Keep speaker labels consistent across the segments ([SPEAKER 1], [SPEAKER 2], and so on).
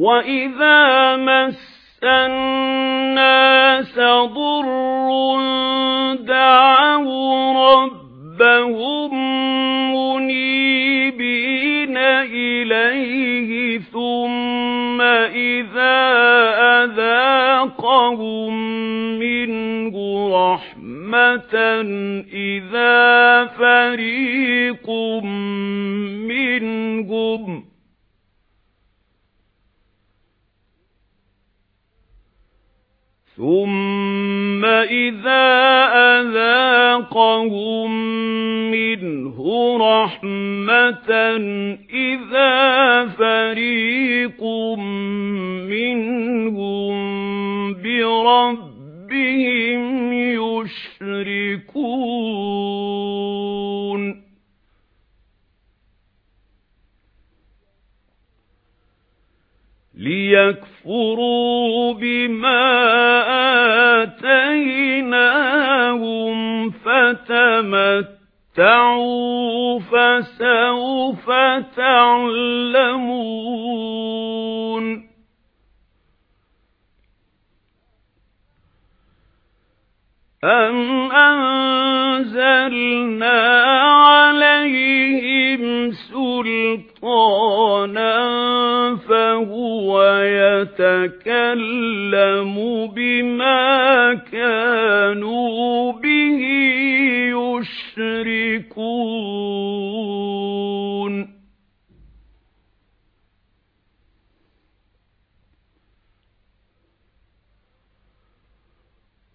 [SPEAKER 1] وَإِذَا مَسَّ النَّاسَ ضُرٌّ دَعَوْا رَبَّهُم مُنِيبِينَ إِلَيْهِ ثُمَّ إِذَا أَذَاقَهُم مِّنْهُ رَحْمَةً إِذَا فَرِيقٌ مِّنْهُمْ ثُمَّ إِذَا أَذَاقَهُم مِّنْهُ رَحْمَةً إِذَا فَرِيقٌ مِّنْهُم بِرَبِّهِمْ يُشْرِكُونَ لِيَكْفُرُوا بِمَا آتَيْنَاهُمْ فَتَمَتَّعُوا فَسَوْفَ تَعْلَمُونَ أَمْ أَنزَلْنَا عَلَيْهِمْ سُلْطَانًا فَهُوَ يَتَكَلَّمُ بِمَا كَانُوا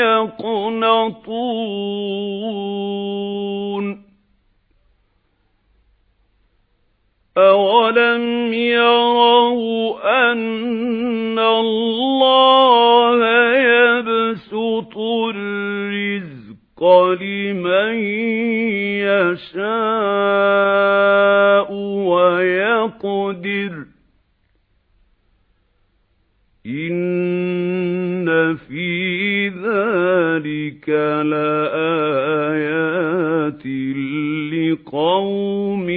[SPEAKER 1] يَقْنَطُونَ أَوَلَمْ يَرَوْا أَنَّ اللَّهَ يَبْسُطُ الرِّزْقَ لِمَن يَشَاءُ ذَلِكَ لَآيَاتٍ لِقَوْمٍ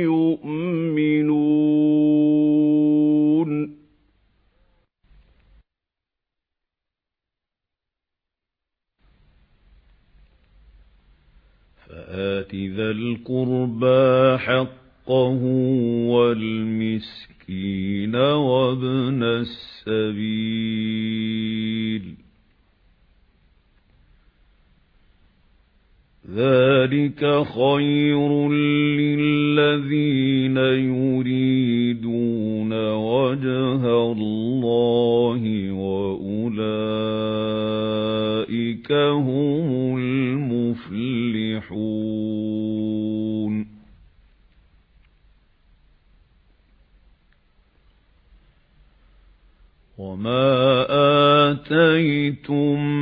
[SPEAKER 1] يُؤْمِنُونَ. فَآتِ ذَا الْقُرْبَى حَقَّهُ وَالْمِسْكِينَ وَابْنَ السَّبِيلِ. ذَلِكَ خَيْرٌ لِّلَّذِينَ يُرِيدُونَ وَجْهَ اللَّهِ وَأُولَئِكَ هُمُ الْمُفْلِحُونَ وَمَا آتَيْتُم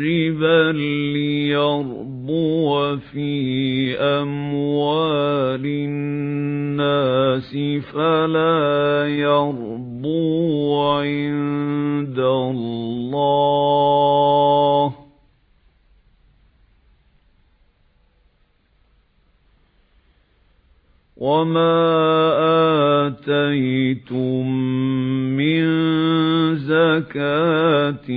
[SPEAKER 1] مِّن رِّبًا لِّيَرْبُوَ فِي أَمْوَالِ النَّاسِ فَلَا يَرْبُو عِندَ اللَّهِ وَمَا آتَيْتُم مِّن زَكَاةٍ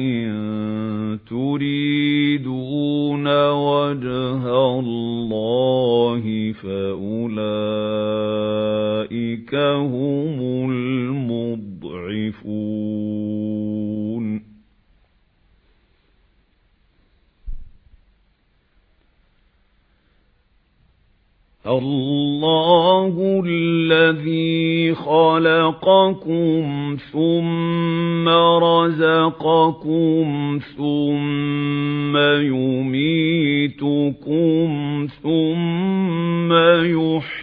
[SPEAKER 1] فَأُولَئِكَ هُمُ الْمُضْعِفُونَ. اللَّهُ الَّذِي خَلَقَكُمْ ثُمَّ رَزَقَكُمْ ثُمَّ يُمِيتُكُمْ ثُمَّ يُحْيِيكُمْ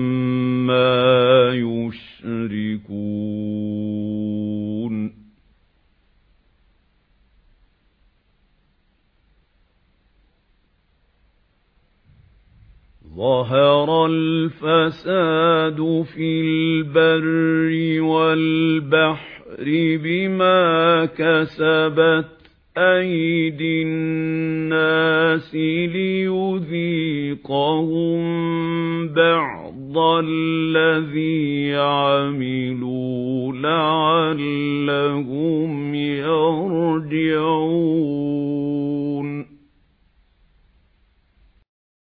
[SPEAKER 1] يُشْرِكُونَ ظَهَرَ الْفَسَادُ فِي الْبَرِّ وَالْبَحْرِ بِمَا كَسَبَتْ أَيْدِي النَّاسِ لِيُذِيقَهُم بَعْضَ الَّذِي عَمِلُوا يَرْجِعُونَ